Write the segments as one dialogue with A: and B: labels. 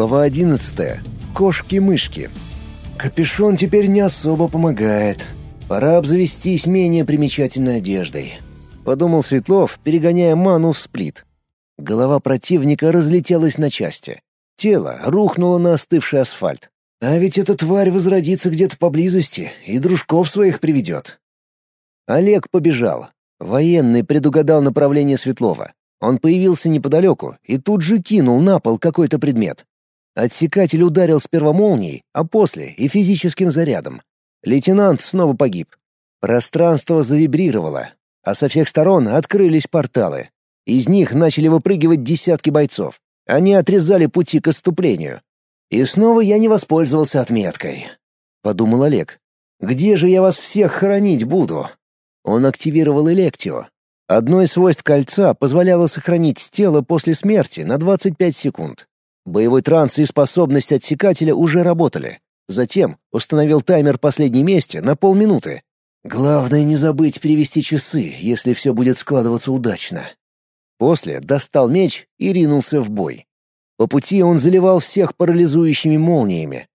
A: Глава 11. Кошки-мышки. Капюшон теперь не особо помогает. Пора обзавестись менее примечательной одеждой. Подумал Светлов, перегоняя ману в сплит. Голова противника разлетелась на части. Тело рухнуло на остывший асфальт. А ведь эта тварь возродится где-то поблизости и дружков своих приведет. Олег побежал. Военный предугадал направление Светлова. Он появился неподалеку и тут же кинул на пол какой-то предмет. Отсекатель ударил сперва молнией, а после и физическим зарядом. Лейтенант снова погиб. Пространство завибрировало, а со всех сторон открылись порталы. Из них начали выпрыгивать десятки бойцов. Они отрезали пути к отступлению. «И снова я не воспользовался отметкой», — подумал Олег. «Где же я вас всех хоронить буду?» Он активировал Электио. Одно из свойств кольца позволяло сохранить тело после смерти на 25 секунд. Боевой транс и способность отсекателя уже работали. Затем установил таймер последней мести на полминуты. Главное не забыть перевести часы, если все будет складываться удачно. После достал меч и ринулся в бой. По пути он заливал всех парализующими молниями.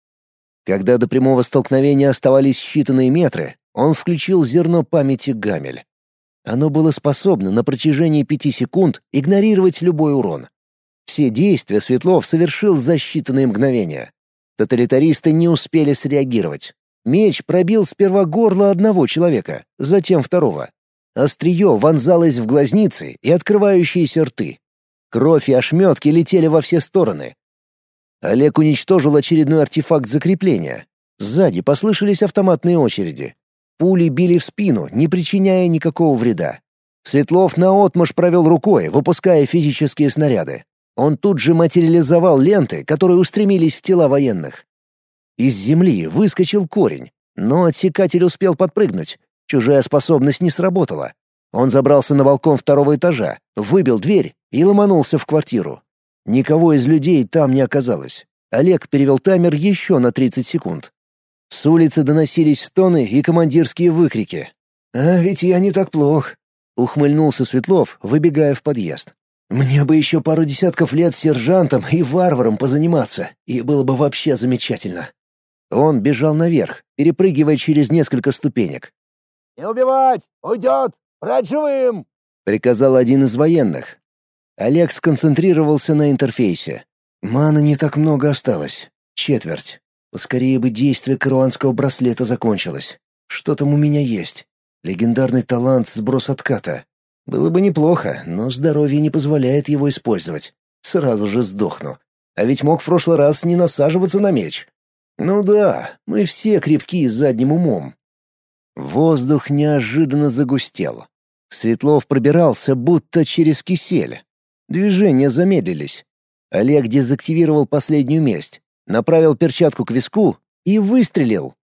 A: Когда до прямого столкновения оставались считанные метры, он включил зерно памяти Гамель. Оно было способно на протяжении пяти секунд игнорировать любой урон. Все действия Светлов совершил за считанные мгновения. Тоталитаристы не успели среагировать. Меч пробил сперва горло одного человека, затем второго. Острие вонзалось в глазницы и открывающиеся рты. Кровь и ошметки летели во все стороны. Олег уничтожил очередной артефакт закрепления. Сзади послышались автоматные очереди. Пули били в спину, не причиняя никакого вреда. Светлов наотмашь провел рукой, выпуская физические снаряды. Он тут же материализовал ленты, которые устремились в тела военных. Из земли выскочил корень, но отсекатель успел подпрыгнуть. Чужая способность не сработала. Он забрался на балкон второго этажа, выбил дверь и ломанулся в квартиру. Никого из людей там не оказалось. Олег перевел таймер еще на 30 секунд. С улицы доносились стоны и командирские выкрики. «А ведь я не так плох», — ухмыльнулся Светлов, выбегая в подъезд. Мне бы еще пару десятков лет сержантом и варваром позаниматься, и было бы вообще замечательно. Он бежал наверх, перепрыгивая через несколько ступенек.
B: «Не убивать! Уйдет! Брать живым!»
A: — приказал один из военных. Олег сконцентрировался на интерфейсе. Мана не так много осталось. Четверть. Поскорее бы действие каруанского браслета закончилось. Что там у меня есть? Легендарный талант сброс отката. Было бы неплохо, но здоровье не позволяет его использовать. Сразу же сдохну. А ведь мог в прошлый раз не насаживаться на меч. Ну да, мы все крепки задним умом. Воздух неожиданно загустел. Светлов пробирался, будто через кисель. Движения замедлились. Олег дезактивировал последнюю месть, направил перчатку к виску и выстрелил.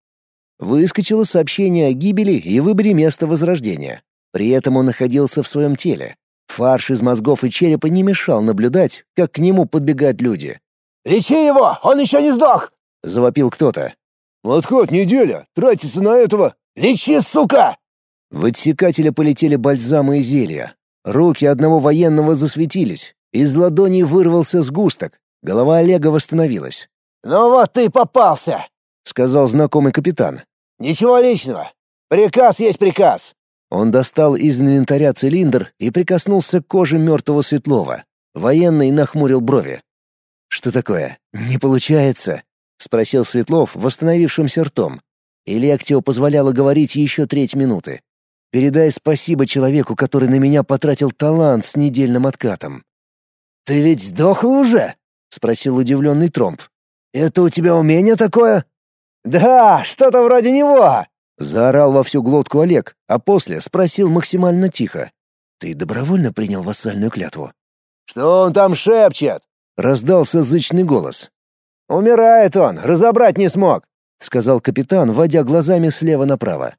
A: Выскочило сообщение о гибели и выборе места возрождения. При этом он находился в своем теле. Фарш из мозгов и черепа не мешал наблюдать, как к нему подбегают люди.
B: «Лечи его! Он еще не сдох!»
A: — завопил кто-то.
B: «Отход неделя! Тратится на этого! Лечи, сука!»
A: В отсекателя полетели бальзамы и зелья. Руки одного военного засветились. Из ладони вырвался сгусток. Голова Олега восстановилась.
B: «Ну вот ты попался!»
A: — сказал знакомый капитан.
B: «Ничего личного. Приказ есть приказ.
A: Он достал из инвентаря цилиндр и прикоснулся к коже мертвого Светлова. Военный нахмурил брови. «Что такое? Не получается?» — спросил Светлов восстановившимся ртом. Электио позволяла говорить еще треть минуты. «Передай спасибо человеку, который на меня потратил талант с недельным откатом».
B: «Ты ведь сдохл уже?» — спросил удивленный Тромп. «Это у тебя умение такое?» «Да, что-то вроде него!»
A: Заорал во всю глотку Олег, а после спросил максимально тихо. «Ты добровольно принял вассальную клятву?»
B: «Что он там шепчет?»
A: — раздался зычный голос.
B: «Умирает он, разобрать не смог», —
A: сказал капитан, водя глазами слева направо.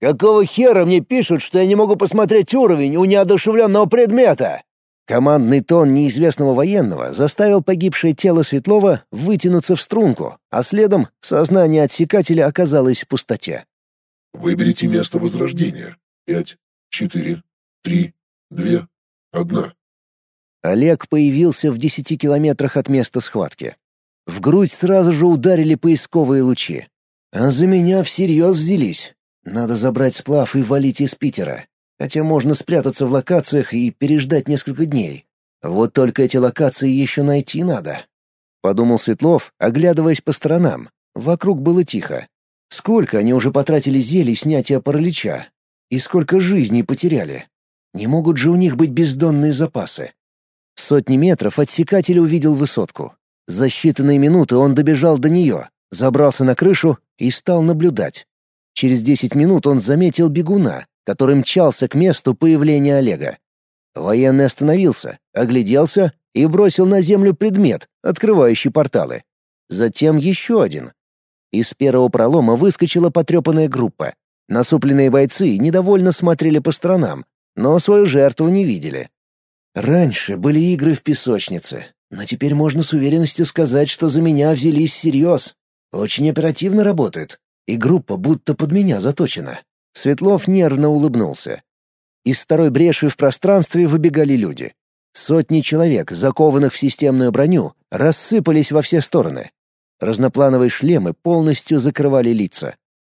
B: «Какого хера мне пишут, что я не могу посмотреть уровень у неодушевленного предмета?»
A: Командный тон неизвестного военного заставил погибшее тело Светлова вытянуться в струнку, а следом сознание отсекателя оказалось в пустоте.
C: Выберите место возрождения. Пять, четыре, три, две, одна.
A: Олег появился в десяти километрах от места схватки. В грудь сразу же ударили поисковые лучи. А за меня всерьез взялись. Надо забрать сплав и валить из Питера. Хотя можно спрятаться в локациях и переждать несколько дней. Вот только эти локации еще найти надо. Подумал Светлов, оглядываясь по сторонам. Вокруг было тихо. Сколько они уже потратили зелий снятия паралича? И сколько жизней потеряли? Не могут же у них быть бездонные запасы. Сотни метров отсекатель увидел высотку. За считанные минуты он добежал до нее, забрался на крышу и стал наблюдать. Через десять минут он заметил бегуна, который мчался к месту появления Олега. Военный остановился, огляделся и бросил на землю предмет, открывающий порталы. Затем еще один. Из первого пролома выскочила потрепанная группа. Насупленные бойцы недовольно смотрели по сторонам, но свою жертву не видели. Раньше были игры в песочнице, но теперь можно с уверенностью сказать, что за меня взялись всерьез. Очень оперативно работает, и группа будто под меня заточена. Светлов нервно улыбнулся. Из второй бреши в пространстве выбегали люди. Сотни человек, закованных в системную броню, рассыпались во все стороны. Разноплановые шлемы полностью закрывали лица.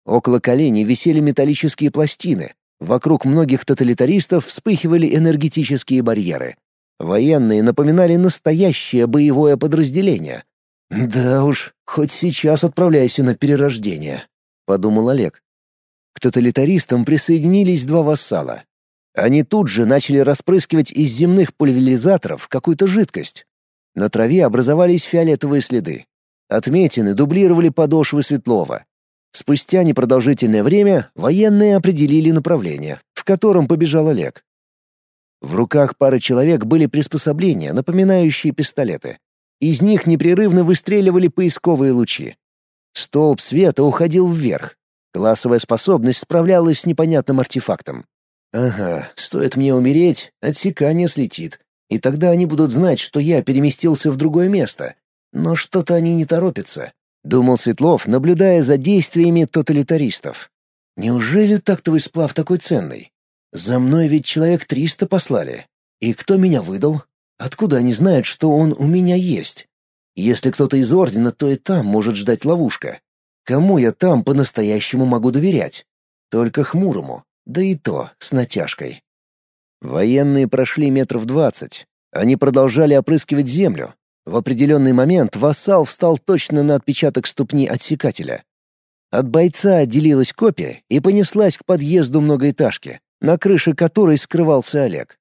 A: Около коленей висели металлические пластины. Вокруг многих тоталитаристов вспыхивали энергетические барьеры. Военные напоминали настоящее боевое подразделение. «Да уж, хоть сейчас отправляйся на перерождение», — подумал Олег. К тоталитаристам присоединились два вассала. Они тут же начали распрыскивать из земных пульверизаторов какую-то жидкость. На траве образовались фиолетовые следы. Отметины дублировали подошвы Светлова. Спустя непродолжительное время военные определили направление, в котором побежал Олег. В руках пары человек были приспособления, напоминающие пистолеты. Из них непрерывно выстреливали поисковые лучи. Столб света уходил вверх. Классовая способность справлялась с непонятным артефактом. Ага, стоит мне умереть, отсекание слетит. И тогда они будут знать, что я переместился в другое место. Но что-то они не торопятся, — думал Светлов, наблюдая за действиями тоталитаристов. Неужели тактовый сплав такой ценный? За мной ведь человек триста послали. И кто меня выдал? Откуда они знают, что он у меня есть? Если кто-то из Ордена, то и там может ждать ловушка. Кому я там по-настоящему могу доверять? Только Хмурому да и то с натяжкой. Военные прошли метров двадцать. Они продолжали опрыскивать землю. В определенный момент вассал встал точно на отпечаток ступни отсекателя. От бойца отделилась копия и понеслась к подъезду многоэтажки, на крыше которой скрывался Олег.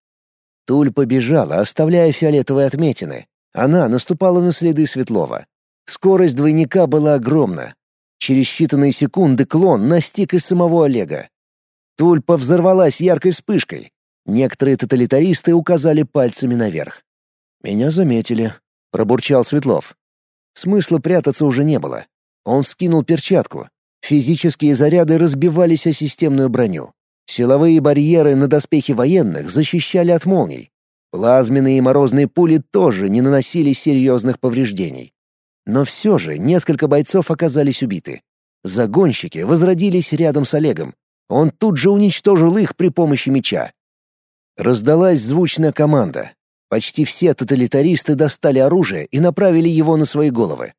A: Туль побежала, оставляя фиолетовые отметины. Она наступала на следы Светлова. Скорость двойника была огромна. Через считанные секунды клон настиг и самого Олега. Тульпа взорвалась яркой вспышкой. Некоторые тоталитаристы указали пальцами наверх. «Меня заметили», — пробурчал Светлов. Смысла прятаться уже не было. Он скинул перчатку. Физические заряды разбивались о системную броню. Силовые барьеры на доспехе военных защищали от молний. Плазменные и морозные пули тоже не наносили серьезных повреждений. Но все же несколько бойцов оказались убиты. Загонщики возродились рядом с Олегом, он тут же уничтожил их при помощи меча. Раздалась звучная команда. Почти все тоталитаристы достали оружие и направили его на свои головы.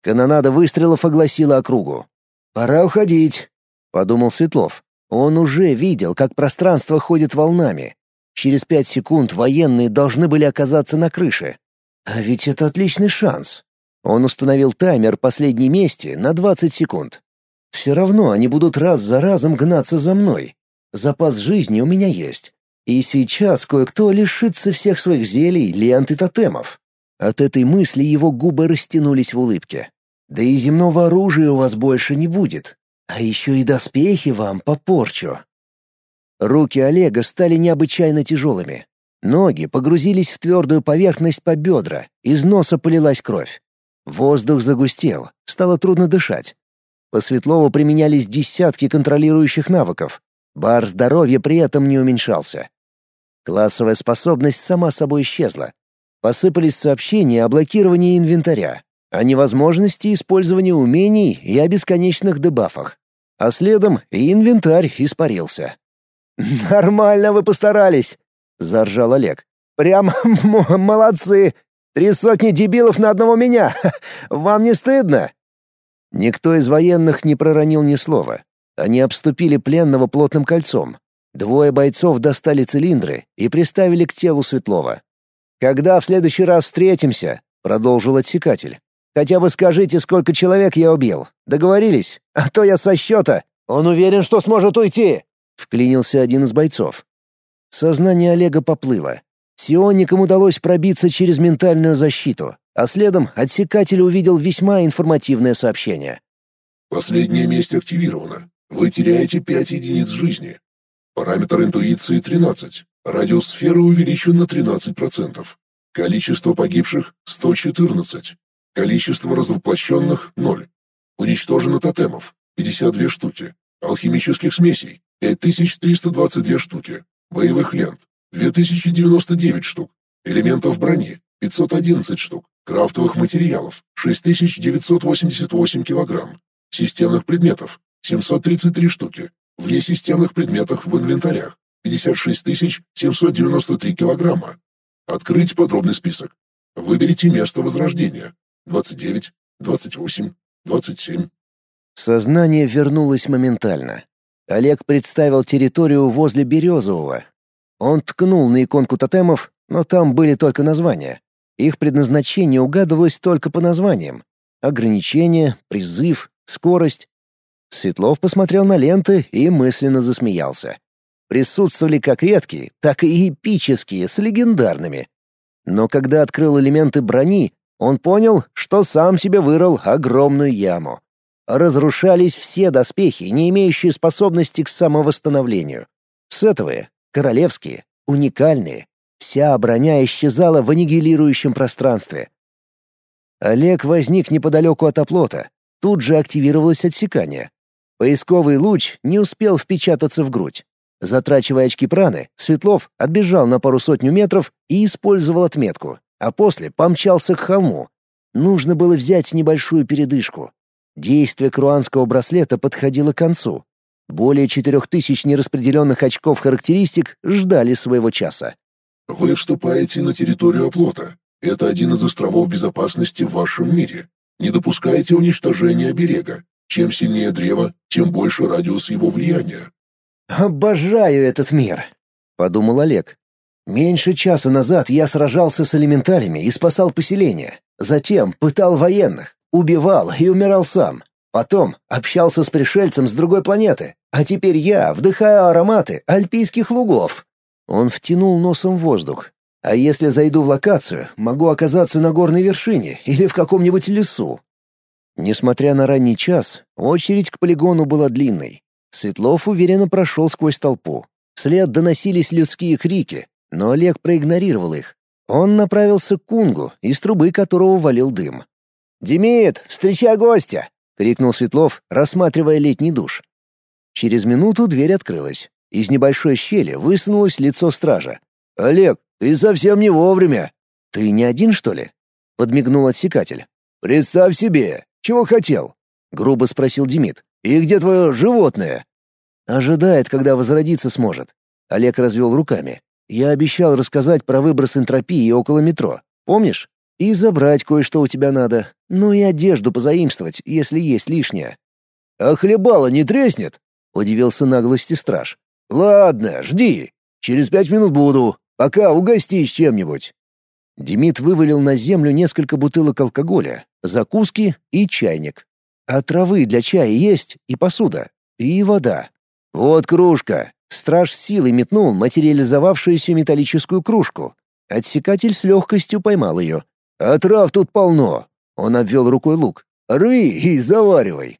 A: Канонада выстрелов огласила округу. «Пора уходить», — подумал Светлов. Он уже видел, как пространство ходит волнами. Через пять секунд военные должны были оказаться на крыше. А ведь это отличный шанс. Он установил таймер последней мести на 20 секунд. Все равно они будут раз за разом гнаться за мной. Запас жизни у меня есть. И сейчас кое-кто лишится всех своих зелий, лент и тотемов. От этой мысли его губы растянулись в улыбке. Да и земного оружия у вас больше не будет. А еще и доспехи вам попорчу. Руки Олега стали необычайно тяжелыми. Ноги погрузились в твердую поверхность по бедра, из носа полилась кровь. Воздух загустел, стало трудно дышать. По Светлову применялись десятки контролирующих навыков. Бар здоровья при этом не уменьшался. Классовая способность сама собой исчезла. Посыпались сообщения о блокировании инвентаря, о невозможности использования умений и о бесконечных дебафах. А следом и инвентарь испарился.
B: «Нормально вы постарались», — заржал Олег. «Прям молодцы.
A: Три сотни дебилов на одного меня! Вам не стыдно?» Никто из военных не проронил ни слова. Они обступили пленного плотным кольцом. Двое бойцов достали цилиндры и приставили к телу Светлова. «Когда в следующий раз встретимся?» — продолжил отсекатель. «Хотя бы скажите, сколько человек я убил. Договорились? А то я со счета. Он уверен, что сможет уйти!» — вклинился один из бойцов. Сознание Олега поплыло. Сионикам удалось пробиться через ментальную защиту, а следом отсекатель увидел весьма информативное сообщение.
C: «Последняя месть активирована. Вы теряете 5 единиц жизни. Параметр интуиции 13. Радиус сферы увеличен на 13%. Количество погибших 114. Количество развоплощенных 0. Уничтожено тотемов 52 штуки. Алхимических смесей 5322 штуки. Боевых лент 2099 штук. Элементов брони 511 штук. Крафтовых материалов 6988 килограмм. Системных предметов 733 штуки. Внесистемных предметах в инвентарях 56 793 килограмма. Открыть подробный список. Выберите место возрождения. 29, 28, 27.
A: Сознание вернулось моментально. Олег представил территорию возле Березового. Он ткнул на иконку тотемов, но там были только названия. Их предназначение угадывалось только по названиям. Ограничение, призыв, скорость. Светлов посмотрел на ленты и мысленно засмеялся. Присутствовали как редкие, так и эпические, с легендарными. Но когда открыл элементы брони, он понял, что сам себе вырыл огромную яму. Разрушались все доспехи, не имеющие способности к самовосстановлению. Сетовые, королевские, уникальные. Вся броня исчезала в аннигилирующем пространстве. Олег возник неподалеку от оплота. Тут же активировалось отсекание. Поисковый луч не успел впечататься в грудь. Затрачивая очки праны, Светлов отбежал на пару сотню метров и использовал отметку, а после помчался к холму. Нужно было взять небольшую передышку. Действие круанского браслета подходило к концу. Более четырех тысяч нераспределенных очков характеристик ждали своего часа.
C: «Вы вступаете на территорию оплота. Это один из островов безопасности в вашем мире. Не допускайте уничтожения берега. Чем сильнее древо, тем больше радиус его влияния.
A: «Обожаю этот мир», — подумал Олег. «Меньше часа назад я сражался с элементалями и спасал поселение. Затем пытал военных, убивал и умирал сам. Потом общался с пришельцем с другой планеты. А теперь я вдыхаю ароматы альпийских лугов». Он втянул носом воздух. «А если зайду в локацию, могу оказаться на горной вершине или в каком-нибудь лесу». Несмотря на ранний час, очередь к полигону была длинной. Светлов уверенно прошел сквозь толпу. Вслед доносились людские крики, но Олег проигнорировал их. Он направился к кунгу, из трубы которого валил дым. «Демид, встречай гостя!» — крикнул Светлов, рассматривая летний душ. Через минуту дверь открылась. Из небольшой щели высунулось лицо стража. «Олег, ты совсем не вовремя!» «Ты не один, что ли?» — подмигнул отсекатель. «Представь себе! Чего хотел?» — грубо спросил Демид. «И где твое животное?» «Ожидает, когда возродиться сможет». Олег развел руками. «Я обещал рассказать про выброс энтропии около метро. Помнишь? И забрать кое-что у тебя надо. Ну и одежду позаимствовать, если есть лишнее». «А хлебало не треснет?» — удивился наглости страж. «Ладно, жди. Через пять минут буду. Пока угостись чем-нибудь». Демид вывалил на землю несколько бутылок алкоголя, закуски и чайник. А травы для чая есть, и посуда, и вода. Вот кружка. Страж силой метнул материализовавшуюся металлическую кружку. Отсекатель с легкостью поймал ее. «А трав тут полно!» Он обвел рукой лук. «Рви и заваривай!»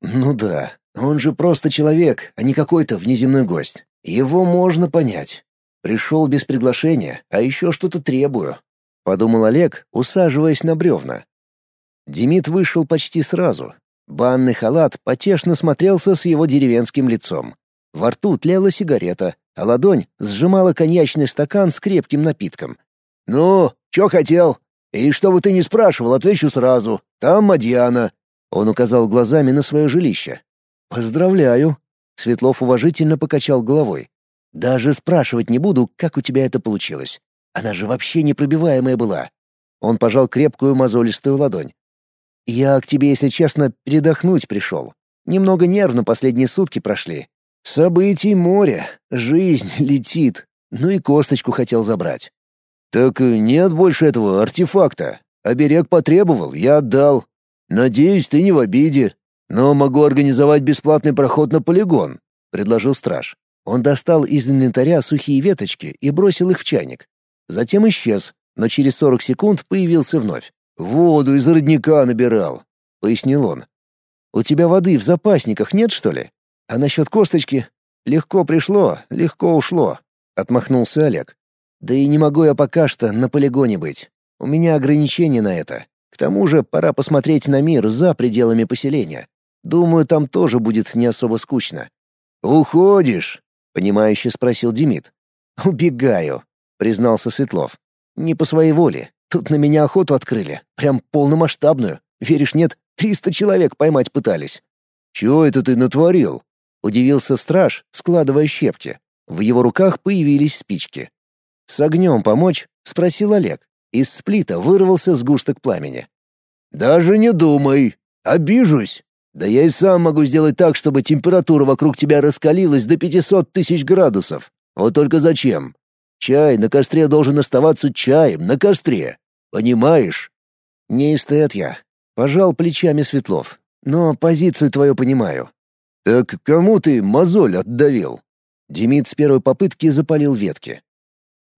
A: «Ну да, он же просто человек, а не какой-то внеземной гость. Его можно понять. Пришел без приглашения, а еще что-то требую», — подумал Олег, усаживаясь на бревна. Демид вышел почти сразу. Банный халат потешно смотрелся с его деревенским лицом. Во рту тлела сигарета, а ладонь сжимала коньячный стакан с крепким напитком. «Ну, чё хотел? И что бы ты ни спрашивал, отвечу сразу. Там Мадьяна». Он указал глазами на свое жилище. «Поздравляю». Светлов уважительно покачал головой. «Даже спрашивать не буду, как у тебя это получилось. Она же вообще непробиваемая была. Он пожал крепкую мозолистую ладонь. «Я к тебе, если честно, передохнуть пришел. Немного нервно последние сутки прошли. Событий море, жизнь летит. Ну и косточку хотел забрать».
B: «Так нет больше этого артефакта. Оберег потребовал, я отдал. Надеюсь, ты не в обиде. Но могу организовать бесплатный проход на полигон», — предложил страж. Он достал из инвентаря сухие веточки и бросил их в чайник. Затем исчез, но через 40 секунд появился вновь. «Воду из родника набирал», — пояснил он. «У тебя воды в запасниках нет, что ли? А насчет косточки? Легко пришло, легко ушло», — отмахнулся Олег. «Да и не могу я пока что на полигоне быть. У меня ограничения на это. К тому же пора посмотреть на мир за пределами поселения. Думаю, там тоже будет не особо скучно». «Уходишь?» — понимающе спросил Демид.
A: «Убегаю», — признался Светлов. «Не по своей воле. Тут на меня охоту открыли. Прям полномасштабную. Веришь, нет, триста человек поймать пытались».
B: «Чего это ты натворил?» — удивился страж, складывая щепки. В его руках появились спички.
A: «С огнем помочь?» — спросил Олег. Из сплита вырвался сгусток пламени.
B: «Даже не думай. Обижусь. Да я и сам могу сделать так, чтобы температура вокруг тебя раскалилась до 500 тысяч градусов. Вот только зачем? Чай на костре должен оставаться чаем на костре. Понимаешь?
A: Не эстет я. Пожал плечами Светлов. Но позицию твою понимаю.
B: Так кому ты мозоль отдавил?
A: Демид с первой попытки запалил ветки.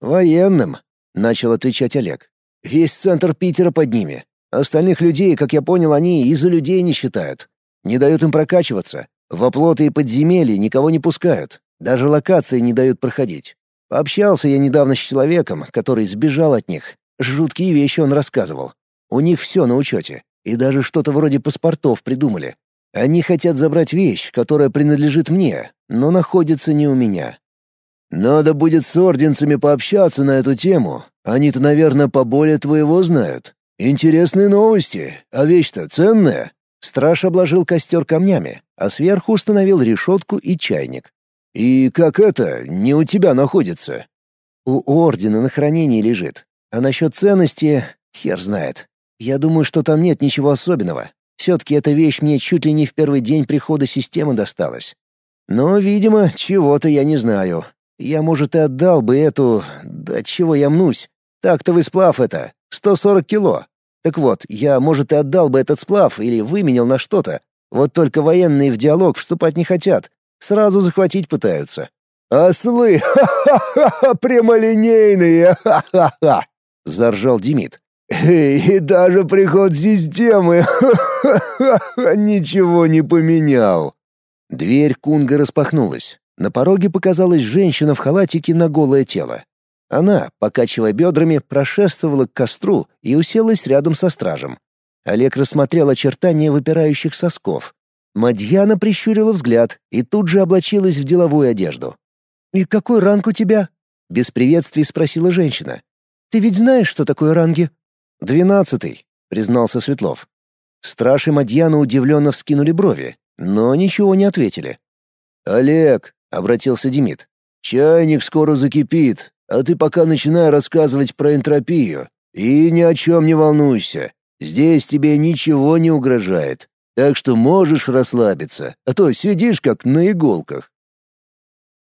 A: Военным, начал отвечать Олег. Весь центр Питера под ними. Остальных людей, как я понял, они из-за людей не считают. Не дают им прокачиваться. В оплоты и подземелья никого не пускают. Даже локации не дают проходить. Пообщался я недавно с человеком, который сбежал от них. Жуткие вещи он рассказывал. У них все на учете. И даже что-то вроде паспортов придумали. Они хотят забрать вещь, которая принадлежит мне, но находится не у меня.
B: Надо будет с орденцами пообщаться на эту тему. Они-то, наверное, поболее твоего знают. Интересные новости. А вещь-то ценная.
A: Страж обложил костер камнями, а сверху установил решетку и чайник.
B: «И как это не у тебя находится?»
A: «У Ордена на хранении лежит. А насчет ценности — хер знает. Я думаю, что там нет ничего особенного. Все-таки эта вещь мне чуть ли не в первый день прихода системы досталась. Но, видимо, чего-то я не знаю. Я, может, и отдал бы эту... Да чего я мнусь? Так-то сплав это. 140 кило. Так вот, я, может, и отдал бы этот сплав или выменял на что-то. Вот только военные в диалог вступать не хотят. Сразу захватить пытаются.
B: «Ослы! Ха-ха-ха! Прямолинейные! Ха-ха-ха!» — заржал Демид. «И даже приход системы ничего не поменял!»
A: Дверь Кунга распахнулась. На пороге показалась женщина в халатике на голое тело. Она, покачивая бедрами, прошествовала к костру и уселась рядом со стражем. Олег рассмотрел очертания выпирающих сосков. Мадьяна прищурила взгляд и тут же облачилась в деловую одежду. «И какой ранг у тебя?» — без приветствий спросила женщина. «Ты ведь знаешь, что такое ранги?» «Двенадцатый», — признался Светлов. Страж и Мадьяна удивленно вскинули брови, но ничего не ответили.
B: «Олег», — обратился Демид, — «чайник скоро закипит, а ты пока начинай рассказывать про энтропию. И ни о чем не волнуйся. Здесь тебе ничего не угрожает. Так что можешь расслабиться, а то сидишь как на иголках.